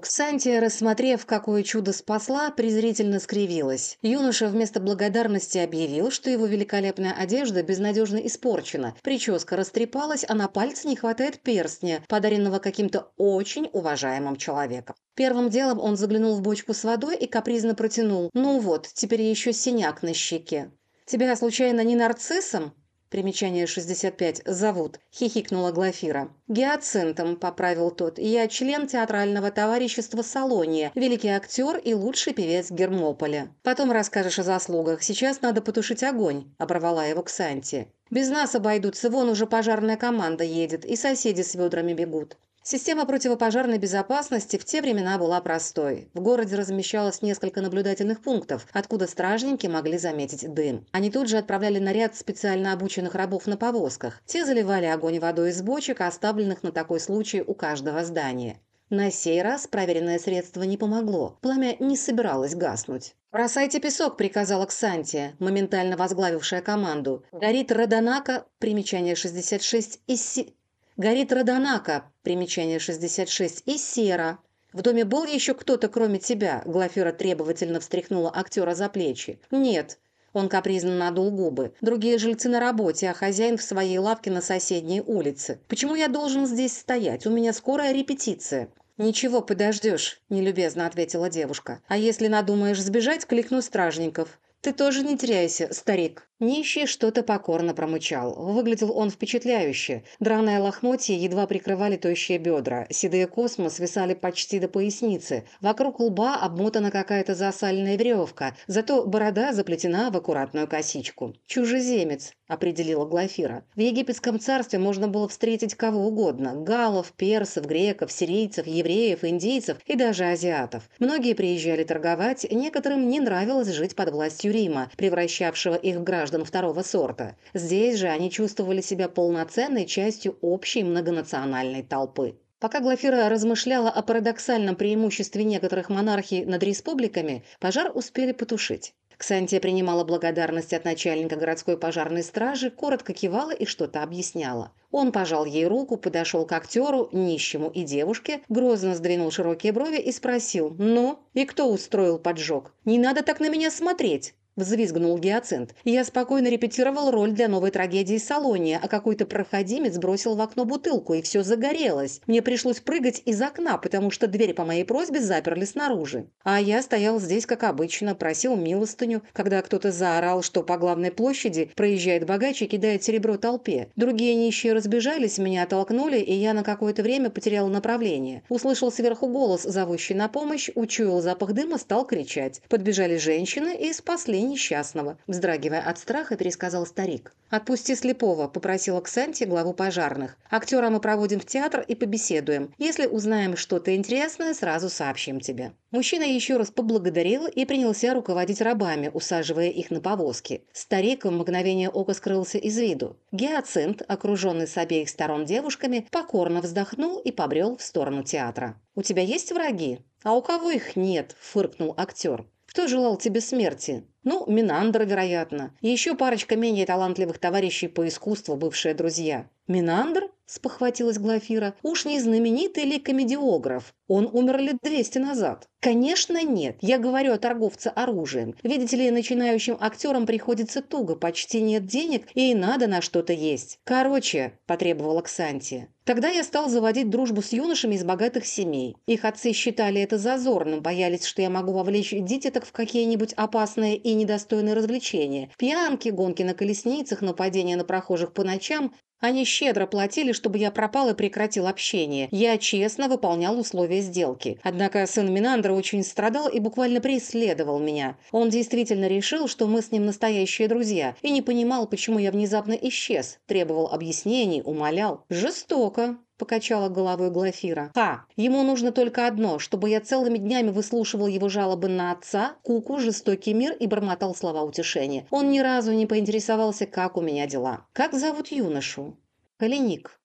Ксантия, рассмотрев, какое чудо спасла, презрительно скривилась. Юноша вместо благодарности объявил, что его великолепная одежда безнадежно испорчена, прическа растрепалась, а на пальце не хватает перстня, подаренного каким-то очень уважаемым человеком. Первым делом он заглянул в бочку с водой и капризно протянул. «Ну вот, теперь еще синяк на щеке». «Тебя, случайно, не нарциссом?» Примечание 65. Зовут. Хихикнула Глафира. Гиацинтом, поправил тот. Я член театрального товарищества Салония, великий актер и лучший певец Гермополя. Потом расскажешь о заслугах. Сейчас надо потушить огонь, оборвала его Ксанти. Без нас обойдутся, вон уже пожарная команда едет, и соседи с ведрами бегут. Система противопожарной безопасности в те времена была простой. В городе размещалось несколько наблюдательных пунктов, откуда стражники могли заметить дым. Они тут же отправляли наряд специально обученных рабов на повозках. Те заливали огонь водой из бочек, оставленных на такой случай у каждого здания. На сей раз проверенное средство не помогло. Пламя не собиралось гаснуть. «Бросайте песок», — приказала Ксантия, моментально возглавившая команду. «Горит Родонака», примечание 66, и си... Горит Родонака, примечание 66, и Сера. В доме был еще кто-то, кроме тебя?» Глафира требовательно встряхнула актера за плечи. «Нет». Он капризно надул губы. «Другие жильцы на работе, а хозяин в своей лавке на соседней улице. Почему я должен здесь стоять? У меня скорая репетиция». «Ничего, подождешь», – нелюбезно ответила девушка. «А если надумаешь сбежать, кликну стражников. Ты тоже не теряйся, старик». Нищий что-то покорно промычал. Выглядел он впечатляюще. Драное лохмотье едва прикрывали тощие бедра. Седые космы свисали почти до поясницы. Вокруг лба обмотана какая-то засальная веревка, зато борода заплетена в аккуратную косичку. «Чужеземец», — определила Глафира. В египетском царстве можно было встретить кого угодно – галлов, персов, греков, сирийцев, евреев, индейцев и даже азиатов. Многие приезжали торговать, некоторым не нравилось жить под властью Рима, превращавшего их в граждан граждан второго сорта. Здесь же они чувствовали себя полноценной частью общей многонациональной толпы. Пока Глафира размышляла о парадоксальном преимуществе некоторых монархий над республиками, пожар успели потушить. Ксантия принимала благодарность от начальника городской пожарной стражи, коротко кивала и что-то объясняла. Он пожал ей руку, подошел к актеру, нищему и девушке, грозно сдвинул широкие брови и спросил «Ну, и кто устроил поджог? Не надо так на меня смотреть!» Взвизгнул Гиацинт. Я спокойно репетировал роль для новой трагедии Салония, а какой-то проходимец бросил в окно бутылку, и все загорелось. Мне пришлось прыгать из окна, потому что дверь по моей просьбе заперли снаружи. А я стоял здесь, как обычно, просил милостыню, когда кто-то заорал, что по главной площади проезжает богач и кидает серебро толпе. Другие нищие разбежались, меня оттолкнули, и я на какое-то время потерял направление. Услышал сверху голос, зовущий на помощь, учуял запах дыма, стал кричать. Подбежали женщины и спасли несчастного», – вздрагивая от страха, пересказал старик. «Отпусти слепого», – попросила Ксанти, главу пожарных. «Актера мы проводим в театр и побеседуем. Если узнаем что-то интересное, сразу сообщим тебе». Мужчина еще раз поблагодарил и принялся руководить рабами, усаживая их на повозки. Старик в мгновение ока скрылся из виду. Гиацинт, окруженный с обеих сторон девушками, покорно вздохнул и побрел в сторону театра. «У тебя есть враги?» «А у кого их нет?» – фыркнул актер. Кто желал тебе смерти? Ну, Минандр, вероятно. И еще парочка менее талантливых товарищей по искусству, бывшие друзья. Минандр? спохватилась Глафира. Уж не знаменитый ли комедиограф? Он умер лет двести назад. Конечно, нет. Я говорю о торговце оружием. Видите ли, начинающим актерам приходится туго, почти нет денег, и надо на что-то есть. Короче, потребовала Ксантия. Тогда я стал заводить дружбу с юношами из богатых семей. Их отцы считали это зазорным, боялись, что я могу вовлечь дитяток в какие-нибудь опасные и недостойные развлечения. Пьянки, гонки на колесницах, нападения на прохожих по ночам. Они щедро платили, чтобы я пропал и прекратил общение. Я честно выполнял условия сделки. Однако сын Минандра очень страдал и буквально преследовал меня. Он действительно решил, что мы с ним настоящие друзья, и не понимал, почему я внезапно исчез. Требовал объяснений, умолял. Жестоко. – покачала головой Глафира. «Ха! Ему нужно только одно, чтобы я целыми днями выслушивал его жалобы на отца, куку, жестокий мир и бормотал слова утешения. Он ни разу не поинтересовался, как у меня дела. Как зовут юношу?» «Калиник».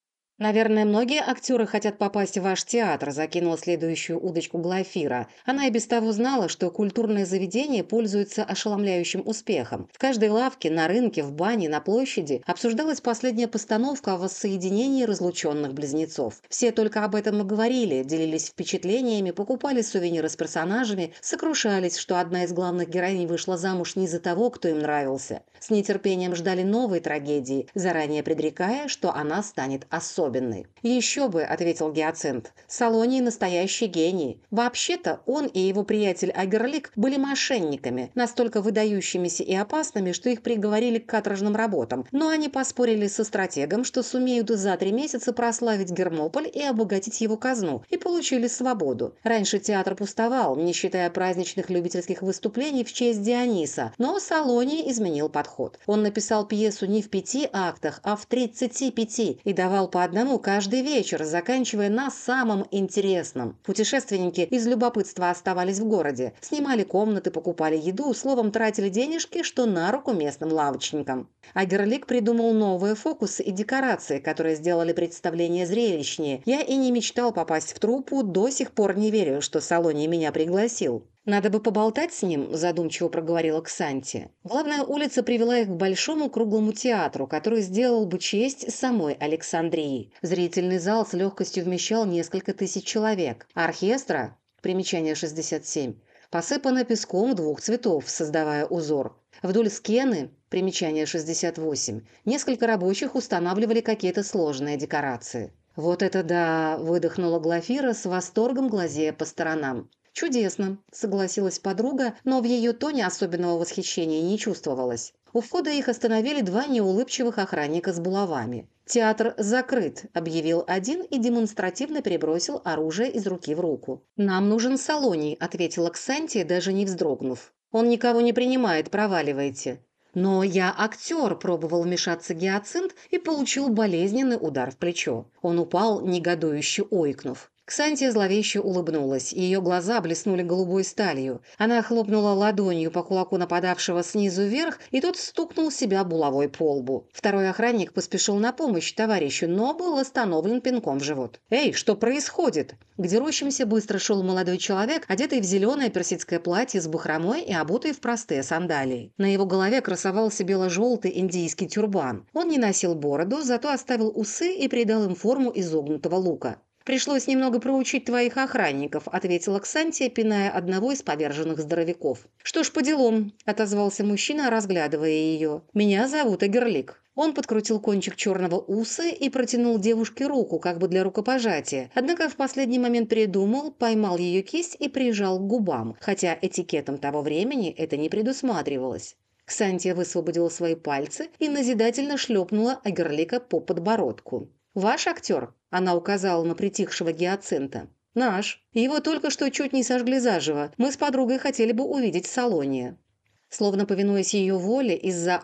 «Наверное, многие актеры хотят попасть в ваш театр», – закинула следующую удочку Глафира. Она и без того знала, что культурное заведение пользуется ошеломляющим успехом. В каждой лавке, на рынке, в бане, на площади обсуждалась последняя постановка о воссоединении разлученных близнецов. Все только об этом и говорили, делились впечатлениями, покупали сувениры с персонажами, сокрушались, что одна из главных героинь вышла замуж не за того, кто им нравился. С нетерпением ждали новой трагедии, заранее предрекая, что она станет особенной особенный. «Еще бы», – ответил Гиацинт. «Салоний настоящий гений. Вообще-то он и его приятель Агерлик были мошенниками, настолько выдающимися и опасными, что их приговорили к каторжным работам. Но они поспорили со стратегом, что сумеют за три месяца прославить Гермополь и обогатить его казну, и получили свободу. Раньше театр пустовал, не считая праздничных любительских выступлений в честь Диониса, но Салоний изменил подход. Он написал пьесу не в пяти актах, а в тридцати пяти и давал по одному каждый вечер, заканчивая на самом интересном. Путешественники из любопытства оставались в городе, снимали комнаты, покупали еду, словом, тратили денежки, что на руку местным лавочникам. А Герлик придумал новые фокусы и декорации, которые сделали представление зрелищнее. Я и не мечтал попасть в труппу, до сих пор не верю, что Салоний меня пригласил. «Надо бы поболтать с ним», – задумчиво проговорила Ксанти. Главная улица привела их к большому круглому театру, который сделал бы честь самой Александрии. Зрительный зал с легкостью вмещал несколько тысяч человек. Оркестра, примечание 67, посыпано песком двух цветов, создавая узор. Вдоль скены, примечание 68, несколько рабочих устанавливали какие-то сложные декорации. «Вот это да!» – выдохнула Глафира с восторгом глазея по сторонам. «Чудесно», – согласилась подруга, но в ее тоне особенного восхищения не чувствовалось. У входа их остановили два неулыбчивых охранника с булавами. «Театр закрыт», – объявил один и демонстративно перебросил оружие из руки в руку. «Нам нужен Салоний», – ответила Ксантия, даже не вздрогнув. «Он никого не принимает, проваливайте». «Но я актер», – пробовал вмешаться Гиацинт и получил болезненный удар в плечо. Он упал, негодующе ойкнув. Ксантия зловеще улыбнулась, и ее глаза блеснули голубой сталью. Она хлопнула ладонью по кулаку нападавшего снизу вверх, и тот стукнул себя булавой по лбу. Второй охранник поспешил на помощь товарищу, но был остановлен пинком в живот. «Эй, что происходит?» К дерущимся быстро шел молодой человек, одетый в зеленое персидское платье с бахромой и обутый в простые сандалии. На его голове красовался бело-желтый индийский тюрбан. Он не носил бороду, зато оставил усы и придал им форму изогнутого лука. «Пришлось немного проучить твоих охранников», – ответила Ксантия, пиная одного из поверженных здоровяков. «Что ж, по делам», – отозвался мужчина, разглядывая ее. «Меня зовут Агерлик». Он подкрутил кончик черного уса и протянул девушке руку, как бы для рукопожатия. Однако в последний момент передумал, поймал ее кисть и прижал к губам, хотя этикетом того времени это не предусматривалось. Ксантия высвободила свои пальцы и назидательно шлепнула Агерлика по подбородку. «Ваш актер?» – она указала на притихшего гиацинта. «Наш. Его только что чуть не сожгли заживо. Мы с подругой хотели бы увидеть в салоне». Словно повинуясь ее воле, из-за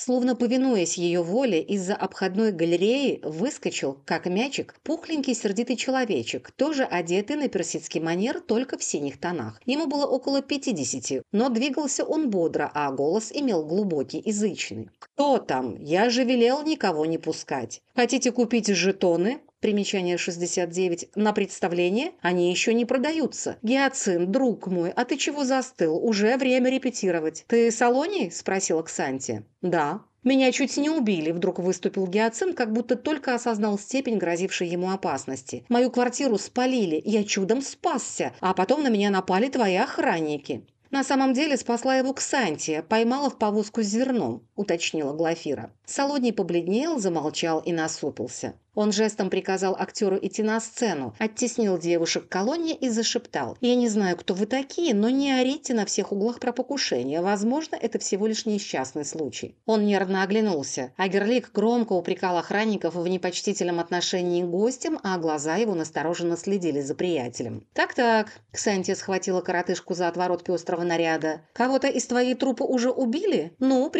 Словно повинуясь ее воле, из-за обходной галереи выскочил, как мячик, пухленький сердитый человечек, тоже одетый на персидский манер, только в синих тонах. Ему было около пятидесяти, но двигался он бодро, а голос имел глубокий язычный. «Кто там? Я же велел никого не пускать. Хотите купить жетоны?» Примечание 69. На представление они еще не продаются. Гиацин, друг мой, а ты чего застыл? Уже время репетировать. Ты Салоний? Спросила Ксанти. Да. «Меня чуть не убили», – вдруг выступил Гиацин, как будто только осознал степень грозившей ему опасности. «Мою квартиру спалили, я чудом спасся, а потом на меня напали твои охранники». «На самом деле спасла его Ксантия, поймала в повозку с зерном», – уточнила Глафира. Солодний побледнел, замолчал и насупился. Он жестом приказал актеру идти на сцену, оттеснил девушек к колонне и зашептал. «Я не знаю, кто вы такие, но не орите на всех углах про покушение. Возможно, это всего лишь несчастный случай». Он нервно оглянулся. Агерлик громко упрекал охранников в непочтительном отношении к гостям, а глаза его настороженно следили за приятелем. «Так-так», — Ксантия схватила коротышку за отворот пестрого наряда. «Кого-то из твоей трупы уже убили? Ну,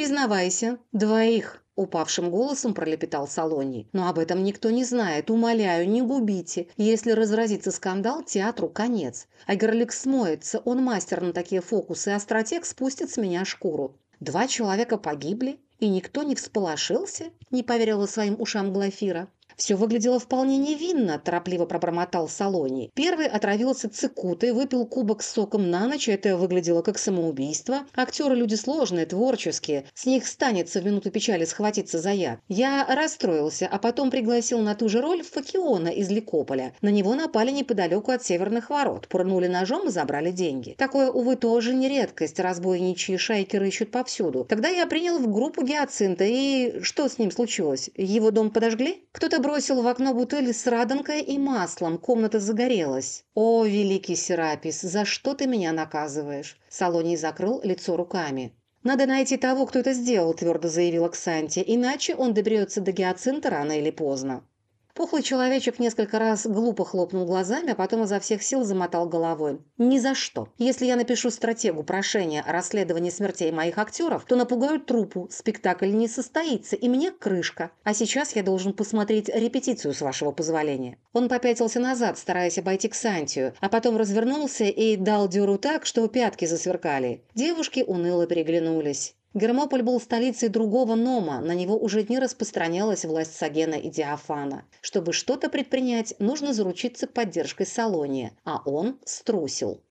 признавайся». «Двоих», Упавшим голосом пролепетал Салоний. «Но об этом никто не знает. Умоляю, не губите. Если разразится скандал, театру конец. Агерлик смоется, он мастер на такие фокусы, а стратег спустит с меня шкуру. Два человека погибли, и никто не всполошился?» Не поверила своим ушам Глафира. Все выглядело вполне невинно, торопливо пробормотал Салоний. Первый отравился цикутой, выпил кубок с соком на ночь, это выглядело как самоубийство. Актеры люди сложные, творческие, с них станется в минуту печали схватиться за яд. Я расстроился, а потом пригласил на ту же роль Факиона из Ликополя. На него напали неподалеку от северных ворот, пырнули ножом и забрали деньги. Такое, увы, тоже не редкость, разбойничьи шайки рыщут повсюду. Тогда я принял в группу Гиацинта, и что с ним случилось? Его дом подожгли? Кто-то бросил в окно бутыль с радонкой и маслом, комната загорелась. О, великий Серапис, за что ты меня наказываешь? Салоний закрыл лицо руками. «Надо найти того, кто это сделал», – твердо заявила Ксанти, «иначе он доберется до гиацинта рано или поздно». Пухлый человечек несколько раз глупо хлопнул глазами, а потом изо всех сил замотал головой. «Ни за что. Если я напишу стратегу прошения о расследовании смертей моих актеров, то напугаю трупу, спектакль не состоится, и мне крышка. А сейчас я должен посмотреть репетицию, с вашего позволения». Он попятился назад, стараясь обойти Ксантию, а потом развернулся и дал дёру так, что пятки засверкали. Девушки уныло переглянулись. Гермополь был столицей другого Нома, на него уже не распространялась власть Сагена и Диафана. Чтобы что-то предпринять, нужно заручиться поддержкой Салония, а он струсил.